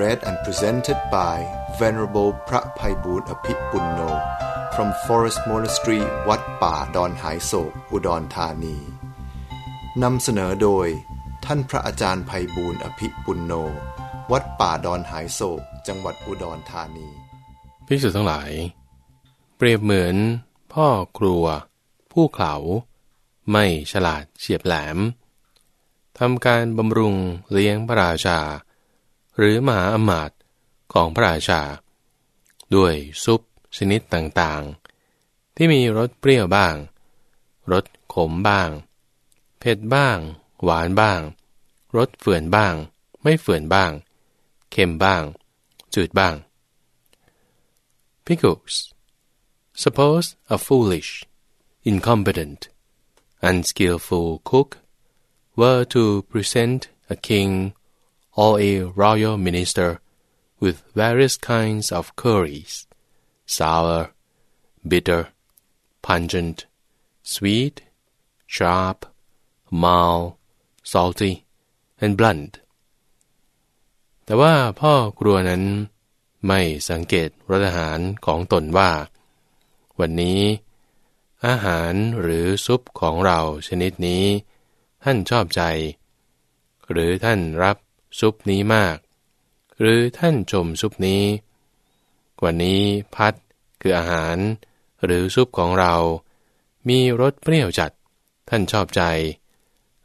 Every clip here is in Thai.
read and presented by Venerable พระภัยบูรณ์อภิปุณโน from Forest Monastery วัดป่าดอนหายโศก อุดรธานี นำเสนอโดย ท่านพระอาจารย์ภัยบูรณ์อภิปุณโน วัดป่าดอนหายโศก จังหวัดอุดรธานี ภิกษุทั้งหลาย เปรียบเหมือน พ่อครัว ผู้เขาไม่ฉลาดเฉียบแหลมทำการบำรุงเลี้ยงพระราชา หรือมหาอมาตย์ของพระราชา ด้วยซุปชนิดต่างๆ ที่มีรสเปรี้ยวบ้าง รสขมบ้าง เผ็ดบ้าง หวานบ้าง รสเฝื่อนบ้าง ไม่เฝื่อนบ้าง เค็มบ้าง จืดบ้าง Pickles. Suppose a foolish, incompetent, unskillful cook were to present a king or a royal minister with various kinds of curries, sour, bitter, pungent, sweet, sharp, mild, salty, and blunt. แต่ว่าพ่อครัวนั้นไม่สังเกตรสอาหารของตนว่า วันนี้ อาหารหรือซุปของเราชนิดนี้ ท่านชอบใจ หรือท่านรับ ซุปนี้มาก หรือท่านชมซุปนี้วันนี้พัดคืออาหาร หรือซุปของเรา มีรสเปรี้ยวจัด ท่านชอบใจ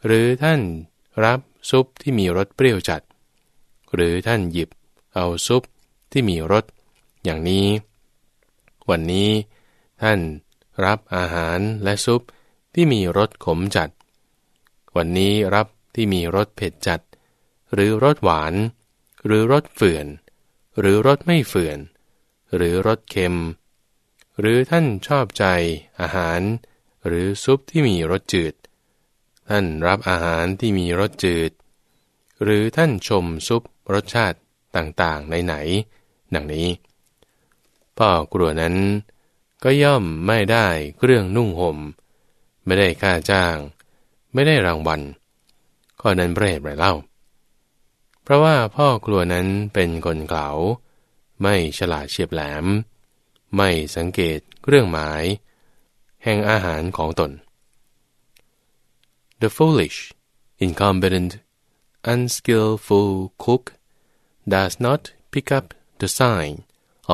หรือท่านรับซุปที่มีรสเปรี้ยวจัด หรือท่านหยิบเอาซุปที่มีรสอย่างนี้ วันนี้ ท่านรับอาหารและซุปที่มีรสขมจัด วันนี้รับที่มีรสเผ็ดจัด หรือรสหวาน หรือรสเฝื่อน หรือรสไม่เฝื่อน หรือรสเค็ม หรือท่านชอบใจอาหาร หรือซุปที่มีรสจืด ท่านรับอาหารที่มีรสจืด หรือท่านชมซุปรสชาติต่างๆไหนๆดังนี้พ่อกลัวนั้นก็ย่อมไม่ได้เครื่องนุ่งหม่ม ไม่ได้ค่าจ้าง ไม่ได้รางวัลข้อนั้นเพระเหตุไรเล่า เพราะว่าพ่อกลัวนั้นเป็นคนเกลาไม่ฉลาดเฉียบแหลม ไม่สังเกตเรื่องหมาย แห่งอาหารของตน The foolish, incompetent, unskillful cook does not pick up the sign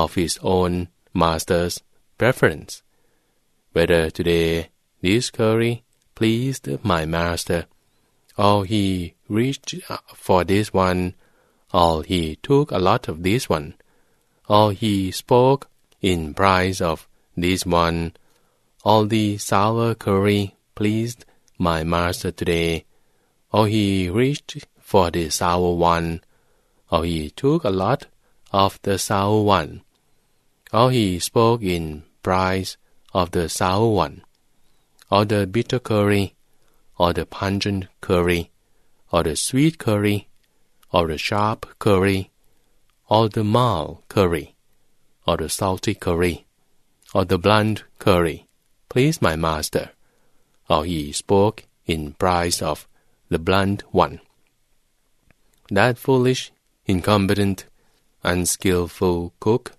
of his own master's preference. Whether today this curry pleased my master, or he reached for this one, or he took a lot of this one, or he spoke in price of this one, all the sour curry pleased my master today, or he reached for the sour one, or he took a lot of the sour one, or he spoke in price of the sour one, or the bitter curry, or the pungent curry, or the sweet curry, or the sharp curry, or the mild curry, or the salty curry, or the blunt curry, please my master, or he spoke in price of the blunt one. That foolish, incompetent, unskillful cook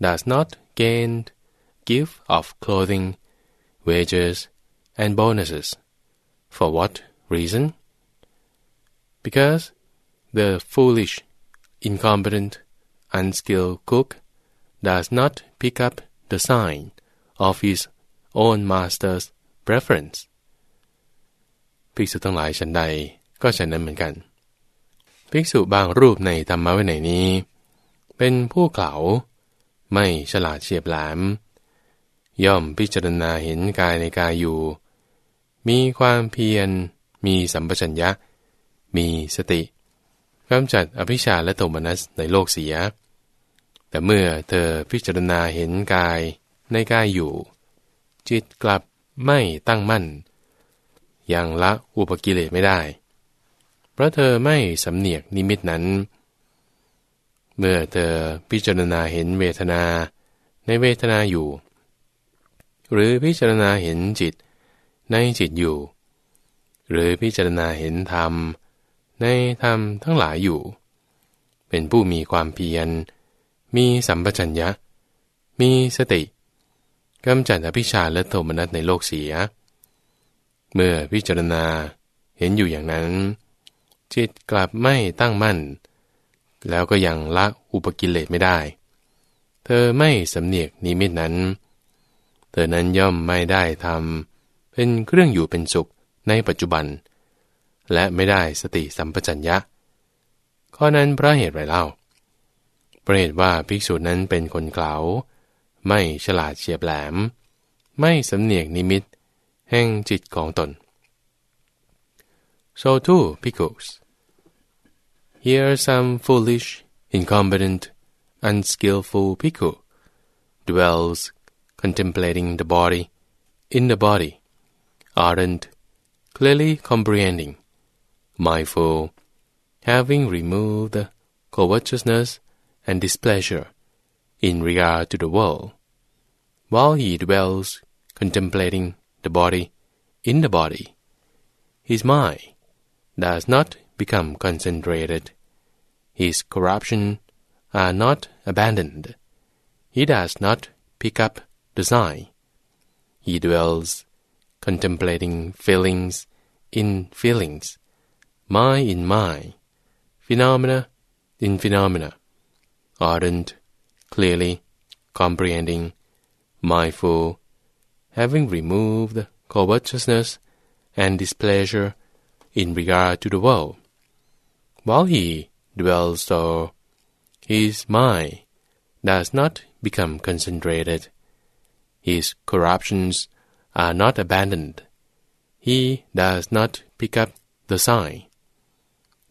does not gain gift of clothing, wages, and bonuses. For what reason? Because the foolish, incompetent, unskilled cook does not pick up the sign of his own master's preference. ภิกษุทั้งหลายฉันใดก็ฉันนั้นเหมือนกัน ภิกษุบางรูปในธรรมะวินัยนี้ เป็นผู้เข่าไม่ฉลาดเฉียบแหลม ย่อมพิจารณาเห็นกายในกายอยู่ มีความเพียร มีสัมปชัญญะ มีสติกำจัดอภิชาและโทมนัสในโลกเสีย แต่เมื่อเธอพิจารณาเห็นกายในกายอยู่ จิตกลับไม่ตั้งมั่น ยังละอุปกิเลสไม่ได้ เพราะเธอไม่สำเนียกนิมิตนั้น เมื่อเธอพิจารณาเห็นเวทนาในเวทนาอยู่ หรือพิจารณาเห็นจิต ในจิตอยู่ หรือพิจารณาเห็นธรรม ในธรรมทั้งหลายอยู่ เป็นผู้มีความเพียร มีสัมปชัญญะ มีสติกำจัดอภิชาและโทมนัสในโลกเสีย เมื่อพิจารณาเห็นอยู่อย่างนั้น จิตกลับไม่ตั้งมั่น แล้วก็ยังละอุปกิเลสไม่ได้ เธอไม่สำเนียกนิมิตนั้น เธอนั้นย่อมไม่ได้ทำ เป็นเครื่องอยู่เป็นสุขในปัจจุบัน และไม่ได้สติสัมปชัญญะ ข้อนั้นเพราะเหตุไรเล่าเพราะเหตุว่าภิกษุนั้นเป็นคนเกลาไม่ฉลาดเฉียบแหลม ไม่สำเนียกนิมิต แห่งจิตของตน so too pickles here some foolish incompetent unskillful pickle dwells contemplating the body in the body ardent clearly comprehending mindful, having removed covetousness and displeasure in regard to the world, while he dwells contemplating the body in the body, his mind does not become concentrated, his corruption are not abandoned, he does not pick up the sign, he dwells contemplating feelings in feelings, mind in mind, phenomena in phenomena, ardent, clearly, comprehending, mindful, having removed covetousness and displeasure in regard to the world. While he dwells so, his mind does not become concentrated, his corruptions are not abandoned, he does not pick up the sign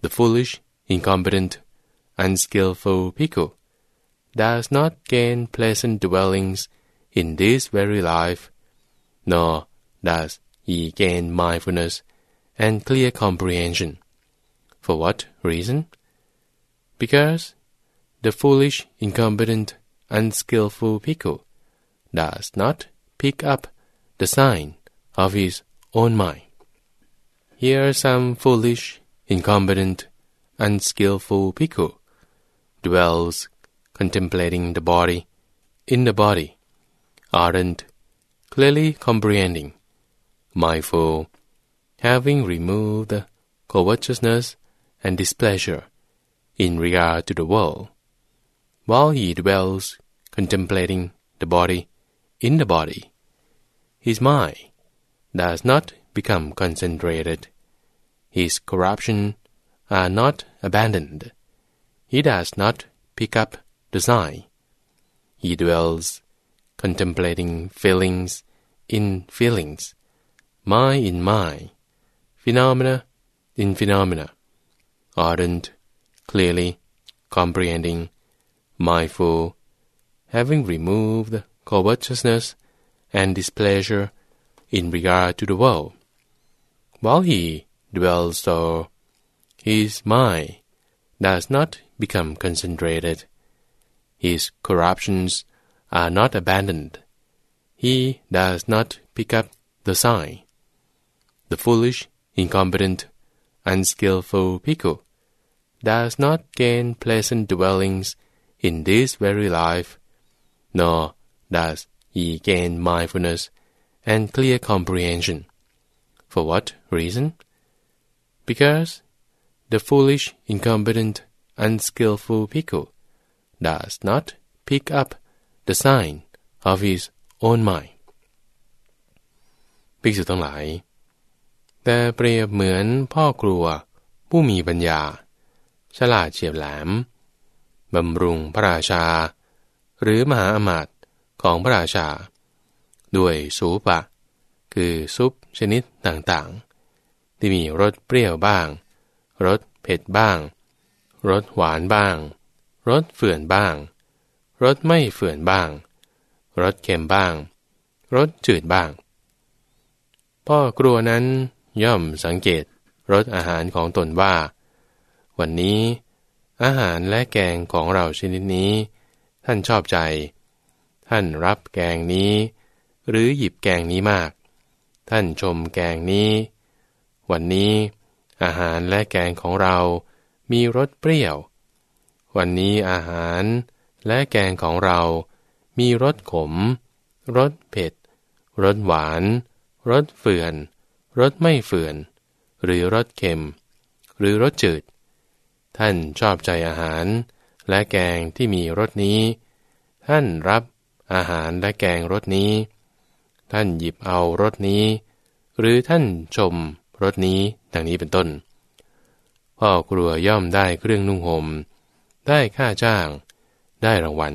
the foolish, incompetent, unskillful pickle does not gain pleasant dwellings in this very life, nor does he gain mindfulness and clear comprehension. For what reason? Because the foolish, incompetent, unskillful pickle does not pick up the sign of his own mind. Here some foolish, incompetent, unskillful pickle dwells contemplating the body in the body, ardent, clearly comprehending, mindful, having removed covetousness and displeasure in regard to the world, while he dwells contemplating the body in the body, his mind does not become concentrated his corruption are not abandoned. He does not pick up the sign. He dwells contemplating feelings in feelings, mind in mind, phenomena in phenomena, ardent, clearly, comprehending, mindful, having removed covetousness and displeasure in regard to the world, while he dwells so, his mind does not become concentrated. His corruptions are not abandoned. He does not pick up the sign. The foolish, incompetent, unskillful pickle does not gain pleasant dwellings in this very life, nor does he gain mindfulness and clear comprehension. For what reason? because the foolish, incompetent, unskillful pickle does not pick up the sign of his own mind ภิกษุทั้งหลาย แต่เปรียบเหมือนพ่อครัว ผู้มีปัญญา ฉลาดเฉียบแหลมบำรุงพระราชา หรือมหาอมาตย์ ของพระราชา ด้วยสูปะ คือซุปชนิดต่างๆ ที่มีรสเปรี้ยวบ้าง รสเผ็ดบ้าง รสหวานบ้าง รสเฝื่อนบ้าง รสไม่เฝื่อนบ้าง รสเค็มบ้าง รสจืดบ้าง พ่อครัวนั้นย่อมสังเกตรสอาหารของตนว่า วันนี้ อาหารและแกงของเราชนิดนี้ ท่านชอบใจ ท่านรับแกงนี้ หรือหยิบแกงนี้มาก ท่านชมแกงนี้ วันนี้อาหารและแกงของเรา มีรสเปรี้ยว วันนี้อาหารและแกงของเรา มีรสขม รสเผ็ด รสหวาน รสเฟื่อน รสไม่เฟื่อน หรือรสเค็ม หรือรสจืด ท่านชอบใจอาหารและแกงที่มีรสนี้ ท่านรับ อาหารและแกงรสนี้ ท่านหยิบเอารสนี้ หรือท่านชมรสนี้ดังนี้เป็นต้น พ่อครัวย่อมได้เครื่องนุ่งหม่มได้ค่าจ้าง ได้รางวัล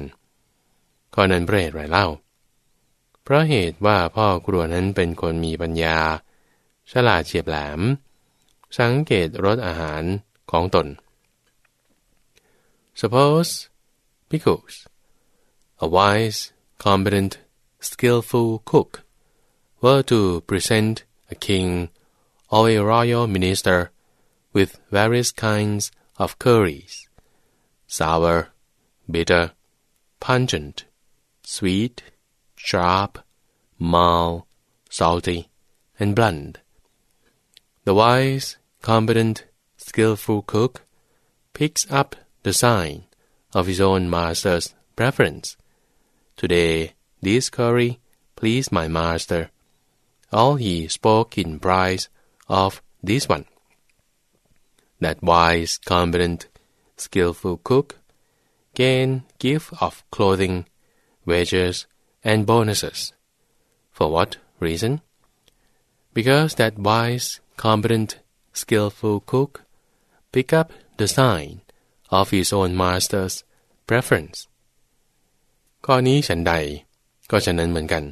ก็นั้นเพระเหตุไรเล่า เพราะเหตุว่าพ่อครัวนั้นเป็นคนมีปัญญา ฉลาดเฉียบแหลม สังเกตรสอาหารของตน Suppose, because a wise, competent, skillful cook were to present a king or a royal minister with various kinds of curries, sour, bitter, pungent, sweet, sharp, mild, salty, and blunt. The wise, competent, skillful cook picks up the sign of his own master's preference. Today, this curry pleased my master. All he spoke in praise of this one. That wise, competent, skillful cook gain gift of clothing, wages, and bonuses. For what reason? Because that wise, competent, skillful cook pick up the sign of his own master's preference ข้อนี้ฉันใด ก็ฉะนั้นเหมือนกัน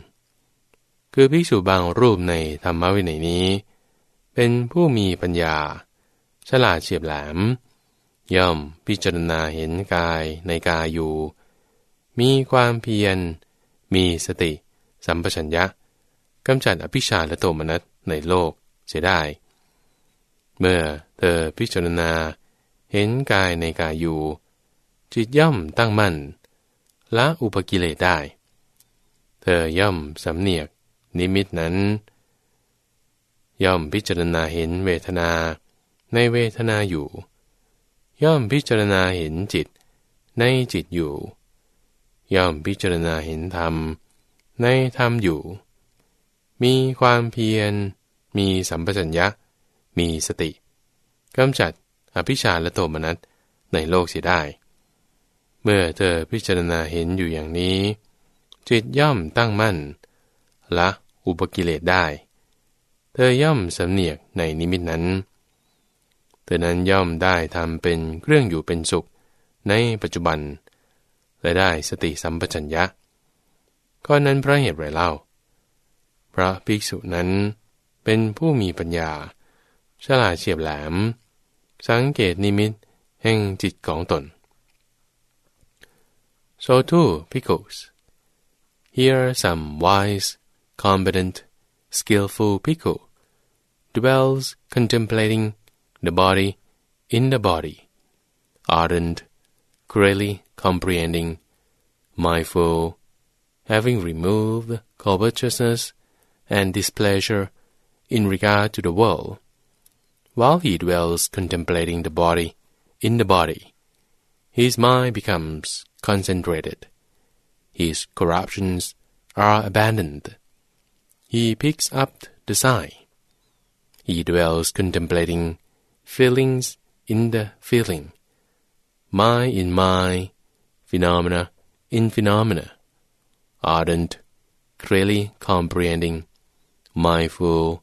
คือภิกษุบางรูปในธรรมวินัยนี้ เป็นผู้มีปัญญา ฉลาดเฉียบแหลม ย่อมพิจารณาเห็นกายในกายอยู่ มีความเพียร มีสติ สัมปชัญญะกำจัดอภิชาและโทมนัสในโลกเสียได้ เมื่อเธอพิจารณาเห็นกายในกายอยู่ จิตย่อมตั้งมั่น ละอุปกิเลสได้ เธอย่อมสำเนียก นิมิตนั้น ย่อมพิจารณาเห็นเวทนาในเวทนาอยู่ ย่อมพิจารณาเห็นจิต ในจิตอยู่ ย่อมพิจารณาเห็นธรรม ในธรรมอยู่ มีความเพียร มีสัมปชัญญะ มีสติกำจัดอภิชาและโทมนัสในโลกเสียได้ เมื่อเธอพิจารณาเห็นอยู่อย่างนี้ จิตย่อมตั้งมั่นละอุปกิเลสได้ เธอย่อมสำเนียกในนิมิตนั้น เธอนั้นย่อมได้ทำเป็นเครื่องอยู่เป็นสุขในปัจจุบัน และได้สติสัมปชัญญะก็นั้นเพราะเหตุไรเล่า พระภิกษุนั้นเป็นผู้มีปัญญา ฉลาดเฉียบแหลม สังเกตนิมิตแห่งจิตของตน so too pickles. Here some wise competent skillful pickle. Dwells contemplating the body in the body. Ardent clearly comprehending mindful having removed covetousness and displeasure in regard to the world. While he dwells contemplating the body in the body, his mind becomes concentrated. His corruptions are abandoned. He picks up the sign. He dwells contemplating feelings in the feeling, mind in mind, phenomena in phenomena, ardent, clearly comprehending, mindful,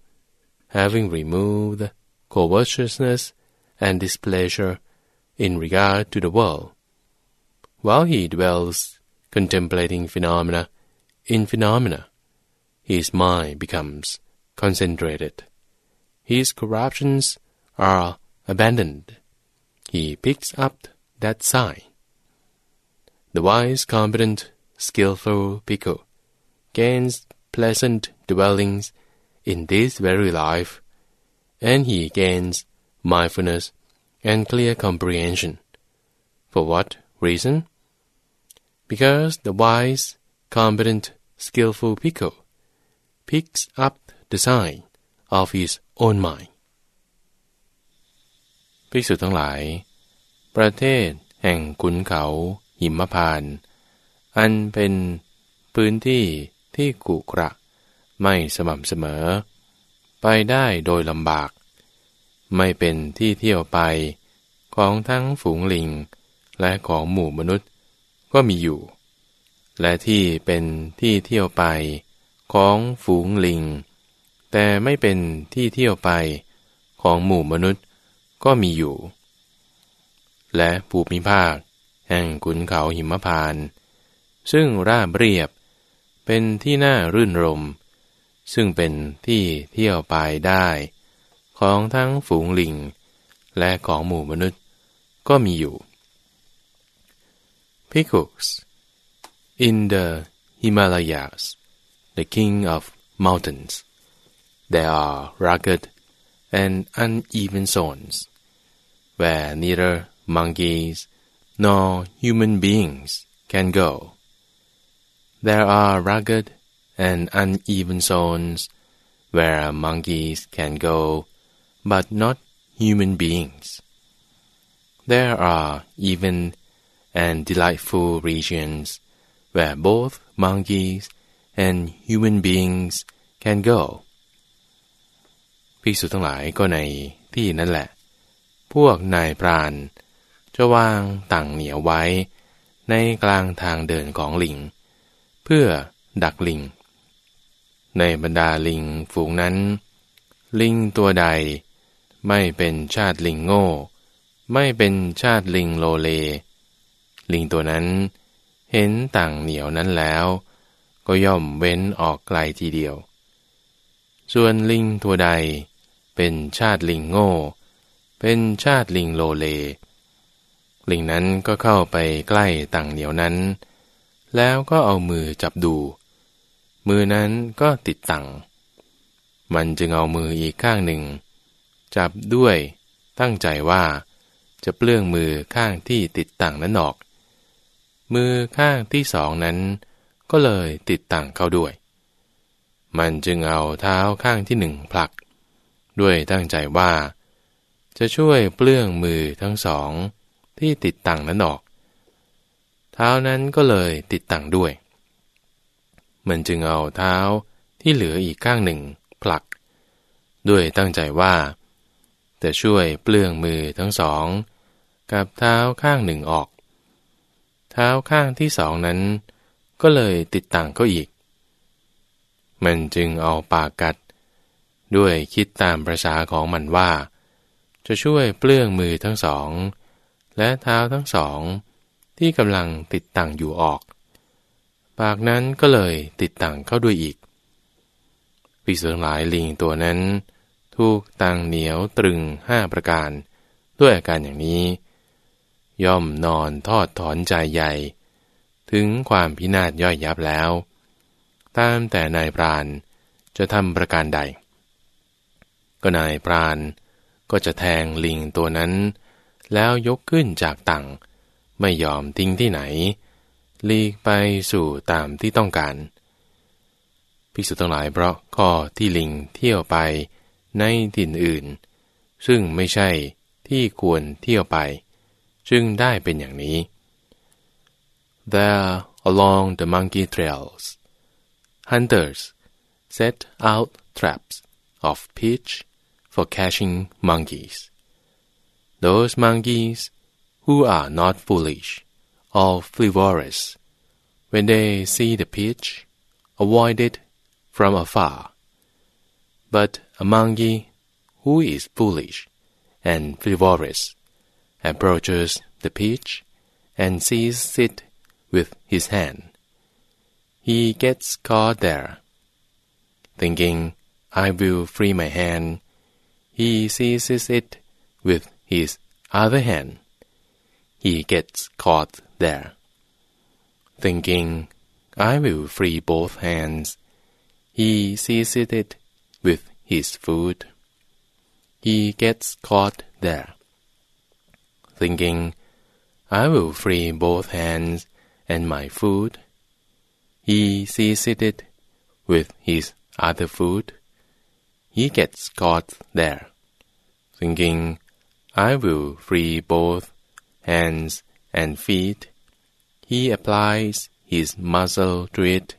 having removed covetousness and displeasure in regard to the world, while he dwells contemplating phenomena in phenomena, his mind becomes concentrated. His corruptions are abandoned. he picks up that sign. The wise, competent, skillful bhikkhu gains pleasant dwellings in this very life, and he gains mindfulness and clear comprehension. For what reason? Because the wise, competent, skillful bhikkhu picks up the sign of his own mind. ภิกษุทั้งหลาย ประเทศแห่งขุนเขาหิมพาน อันเป็นพื้นที่ที่กุกระ ไม่สม่ำเสมอ ไปได้โดยลำบาก ไม่เป็นที่เที่ยวไปของทั้งฝูงลิง และของหมู่มนุษย์ ก็มีอยู่ และที่เป็นที่เที่ยวไปของฝูงลิง แต่ไม่เป็นที่เที่ยวไปของหมู่มนุษย์ก็มีอยู่ และภูมิภาค แห่งขุนเขาหิมพาน ซึ่งราบเรียบ เป็นที่น่ารื่นรม ซึ่งเป็นที่เที่ยวไปได้ ของทั้งฝูงลิง และของหมู่มนุษย์ก็มีอยู่ Pickles in the Himalayas the king of mountains. There are rugged and uneven zones where neither monkeys nor human beings can go. There are rugged and uneven zones where monkeys can go, but not human beings. There are even and delightful regions where both monkeys and human beings can go ภิกษุทั้งหลายก็ในที่นั่นแหละ พวกนายพราน จะวางต่างเหนียวไว้ ในกลางทางเดินของลิง เพื่อดักลิง ในบรรดาลิงฝูงนั้น ลิงตัวใด ไม่เป็นชาติลิงโง่ ไม่เป็นชาติลิงโลเล ลิงตัวนั้น เห็นต่างเหนียวนั้นแล้ว ก็ย่อมเว้นออกไกลทีเดียว ส่วนลิงตัวใด เป็นชาติลิงโง่ เป็นชาติลิงโลเล ลิงนั้นก็เข้าไปใกล้ต่างเหนียวนั้น แล้วก็เอามือจับดู มือนั้นก็ติดตังมันจึงเอามืออีกข้างหนึ่ง จับด้วยตั้งใจว่าจะเปลื้องมือข้างที่ติดตังนั้นออก มือข้างที่สองนั้น ก็เลยติดตังเข้าด้วย มันจึงเอาเท้าข้างที่หนึ่งผลัก ด้วยตั้งใจว่า จะช่วยเปลื้องมือทั้งสองที่ติดตังนั้นออก เท้านั้นก็เลยติดตั้งด้วย มันจึงเอาเท้าที่เหลืออีกข้างหนึ่งผลัก ด้วยตั้งใจว่า จะช่วยเปลื้องมือทั้งสอง กับเท้าข้างหนึ่งออก เท้าข้างที่สองนั้น ก็เลยติดตั้งก็อีก มันจึงเอาปากกัด ด้วยคิดตามประษาของมันว่า จะช่วยเปลื้องมือทั้งสอง และเท้าทั้งสอง ที่กำลังติดตั้งอยู่ออก ปากนั้นก็เลยติดตั้งเข้าด้วยอีกปีเสือหลายลิงตัวนั้น ถูกตังเหนียวตรึงห้าประการ ด้วยอาการอย่างนี้ ย่อมนอนทอดถอนใจใหญ่ ถึงความพินาศย่อยยับแล้ว ตามแต่นายพรานจะทำประการใด ก็นายพรานก็จะแทงลิงตัวนั้น แล้วยกขึ้นจากตังไม่ยอมทิ้งที่ไหน ลีกไปสู่ตามที่ต้องการภิกษุทั้งหลายเพราะข้อที่ลิงเที่ยวไปในถิ่นอื่น ซึ่งไม่ใช่ที่ควรเที่ยวไป จึงได้เป็นอย่างนี้ There along the monkey trails hunters set out traps of pitch for catching monkeys those monkeys who are not foolish or frivolous, when they see the pitch, avoid it from afar. But a monkey who is foolish and frivolous approaches the pitch and seizes it with his hand. He gets caught there. Thinking, I will free my hand, he seizes it with his other hand, he gets caught there. Thinking, I will free both hands, he seizes it with his foot. He gets caught there. Thinking, I will free both hands and my food. He seizes it with his other food. He gets caught there. Thinking, I will free both hands and feet. He applies his muzzle to it.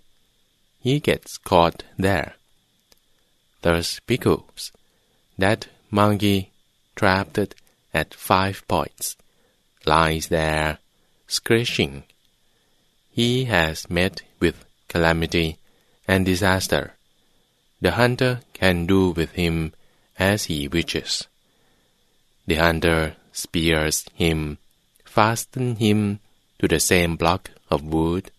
He gets caught there. Thus because that monkey trapped at five points lies there scratching. He has met with calamity and disaster. The hunter can do with him as he wishes. The hunter spears him, fastens him to the same block of wood,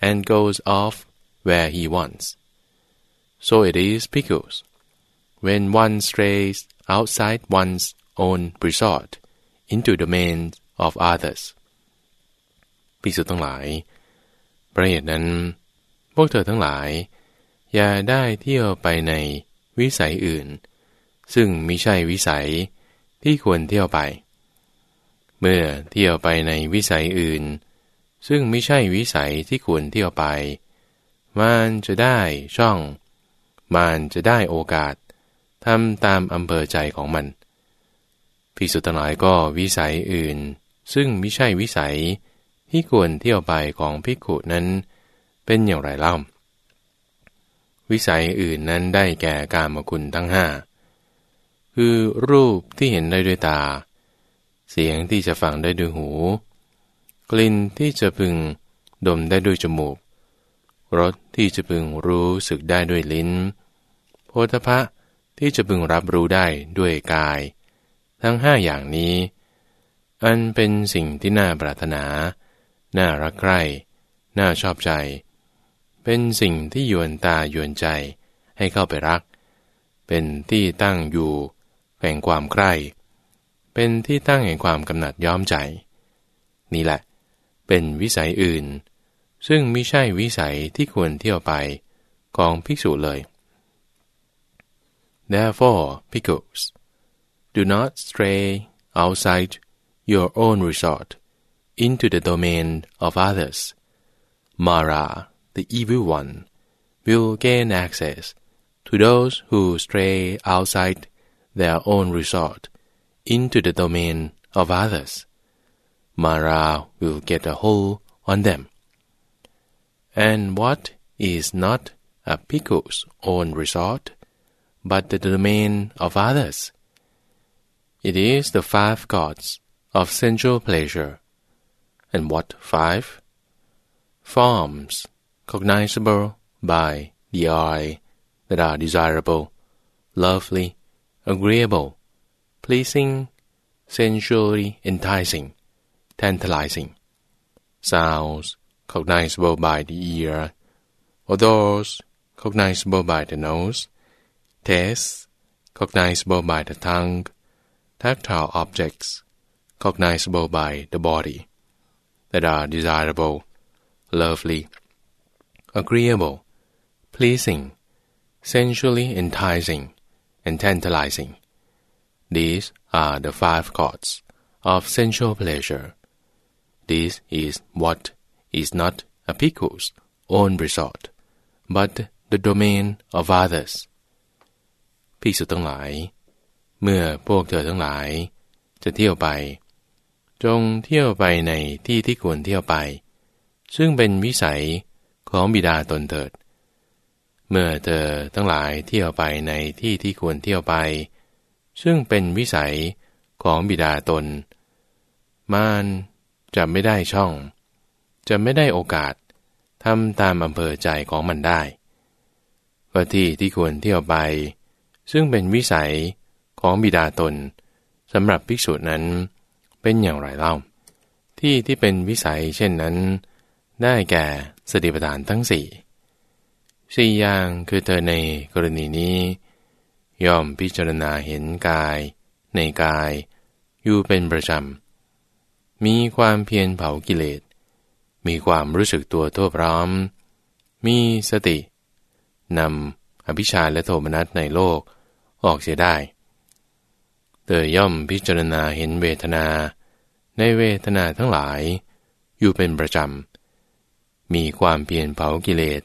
and goes off where he wants. So it is because when one strays outside one's own resort into the domain of others ภิกษุทั้งหลายประเหตุนั้น พวกเธอทั้งหลาย อย่าได้เที่ยวไปในวิสัยอื่น ซึ่งมิใช่วิสัยที่ควรเที่ยวไป เมื่อเที่ยวไปในวิสัยอื่น ซึ่งไม่ใช่วิสัยที่ควรเที่ยวไป มันจะได้ช่อง มันจะได้โอกาสทำตามอำเภอใจของมัน ภิกษุทั้งหลายก็วิสัยอื่น ซึ่งไม่ใช่วิสัยที่ควรเที่ยวไปของภิกขุนั้น เป็นอย่างไรเล่า วิสัยอื่นนั้นได้แก่การมคุณทั้งห้าคือรูปที่เห็นได้ด้วยตา เสียงที่จะฟังได้ด้วยหู กลิ่นที่จะพึงดมได้ด้วยจมูกรสที่จะพึงรู้สึกได้ด้วยลิ้น โพธพะที่จะพึงรับรู้ได้ด้วยกาย ทั้งห้าอย่างนี้ อันเป็นสิ่งที่น่าปรารถนา น่ารักใคร่ น่าชอบใจ เป็นสิ่งที่ยวนตายวนใจให้เข้าไปรัก เป็นที่ตั้งอยู่แห่งความใคร่ เป็นที่ตั้งแห่งความกำหนัดย้อมใจ นี่แหละ เป็นวิสัยอื่น ซึ่งไม่ใช่วิสัยที่ควรเที่ยวไปของภิกษุเลย Therefore, pickles, do not stray outside your own resort into the domain of others. Mara, the evil one, will gain access to those who stray outside their own resort into the domain of others. Mara will get a hold on them. And what is not a pickle's own resort but the domain of others. It is the five gods of sensual pleasure. And what five? Forms cognizable by the eye that are desirable, lovely, agreeable, pleasing, sensually enticing, tantalizing. Sounds cognizable by the ear, odors cognizable by the nose, taste cognizable by the tongue, tactile objects cognizable by the body, that are desirable, lovely, agreeable, pleasing, sensually enticing, and tantalizing. These are the five gods of sensual pleasure. This is what is not a pickle's own resort, but the domain of others. ภิกษุทั้งหลาย เมื่อพวกเธอทั้งหลาย จะเที่ยวไป จงเที่ยวไปในที่ที่ควรเที่ยวไป ซึ่งเป็นวิสัยของบิดาตนเถิด เมื่อเธอทั้งหลายเที่ยวไปในที่ที่ควรเที่ยวไป ซึ่งเป็นวิสัยของบิดาตน มานจะไม่ได้ช่อง จะไม่ได้โอกาสทำตามอำเภอใจของมันได้ว่าที่ที่ควรเที่ยวไป ซึ่งเป็นวิสัย ของบิดาตนสำหรับภิกษุนั้นเป็นอย่างไรเล่า ที่ที่เป็นวิสัยเช่นนั้น ได้แก่สติปัฏฐานทั้งสี่สี่อย่างคือเธอในกรณีนี้ยอมพิจารณาเห็นกาย ในกาย อยู่เป็นประจำ มีความเพียรเผากิเลส มีความรู้สึกตัวทั่วพร้อม มีสตินำอภิชาและโทมนัสในโลกออกเสียได้ เตยย่อมพิจารณาเห็นเวทนา ในเวทนาทั้งหลาย อยู่เป็นประจำ มีความเพียรเผากิเลส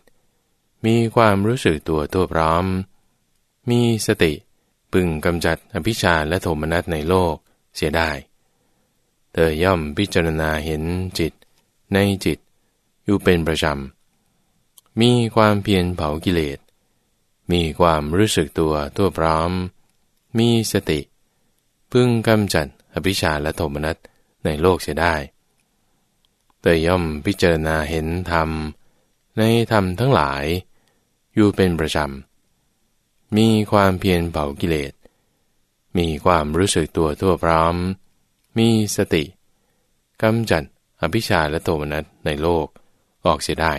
มีความรู้สึกตัวทั่วพร้อม มีสติพึงกำจัดอภิชาและโทมนัสในโลกเสียได้ เธอย่อมพิจารณาเห็นจิต ในจิต อยู่เป็นประจำ มีความเพียรเผากิเลส มีความรู้สึกตัวทั่วพร้อม มีสติ พึงกำจัดอภิชาและโทมนัสในโลกเสียได้เตย่อมพิจารณาเห็นธรรม ในธรรมทั้งหลาย อยู่เป็นประจำ มีความเพียรเผากิเลส มีความรู้สึกตัวทั่วพร้อม มีสติกำจัดอภิชาและโทมนัสในโลกออกเสียได้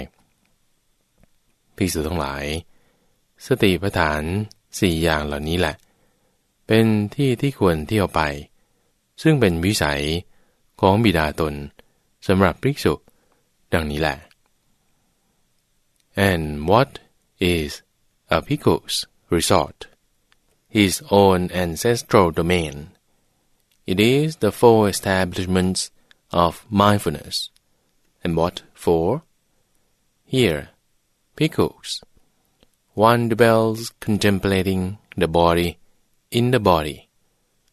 ภิกษุทั้งหลาย สติปัฏฐานสี่อย่างเหล่านี้แหละ เป็นที่ที่ควรเที่ยวไป ซึ่งเป็นวิสัยของบิดาตนสำหรับภิกษุ ดังนี้แหละ and what is a bhikkhu's resort his own ancestral domain. It is the four establishments of mindfulness. And what for? Here, pickles. One dwells contemplating the body in the body,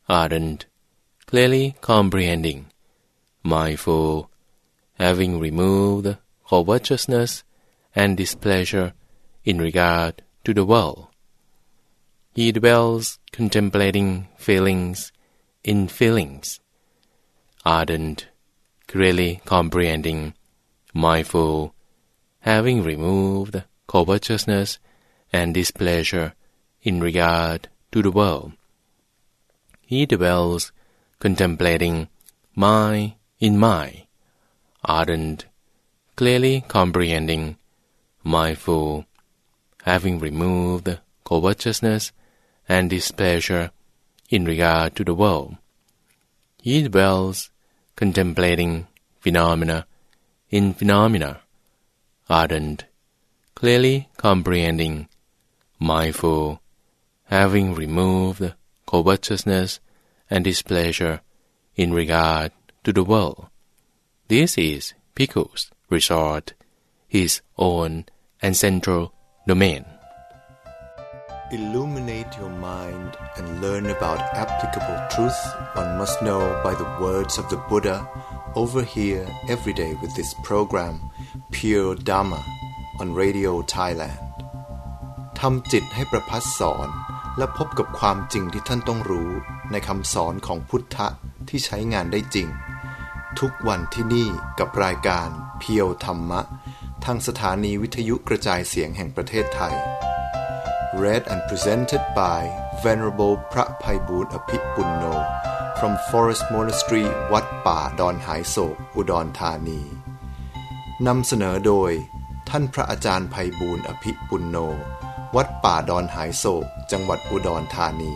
ardent, clearly comprehending, mindful, having removed covetousness and displeasure in regard to the world. He dwells contemplating feelings in feelings, ardent, clearly comprehending, mindful, having removed covetousness and displeasure in regard to the world. He dwells contemplating my in my, ardent, clearly comprehending, mindful, having removed covetousness and displeasure in regard to the world. He dwells contemplating phenomena in phenomena, ardent, clearly comprehending, mindful, having removed covetousness and displeasure in regard to the world. This is Pico's resort, his own and central domain. illuminate your mind and learn about applicable truth one must know by the words of the Buddha over here every day with this program Pure Dharma on Radio Thailand ทำจิตให้ประพัดสอน และพบกับความจริงที่ท่านต้องรู้ในคำสอนของพุทธะที่ใช้งานได้จริง ทุกวันที่นี่กับรายการเพียวธรรมะ ทางสถานีวิทยุกระจายเสียงแห่งประเทศไทย read and presented by Venerable พระภัยบูรณ์อภิปุณโน from Forest Monastery วัดป่าดอนหายโศก อุดรธานีนำเสนอโดยท่านพระอาจารย์ภัยบูรณ์อภิปุณโน วัดป่าดอนหายโศก จังหวัดอุดรธานี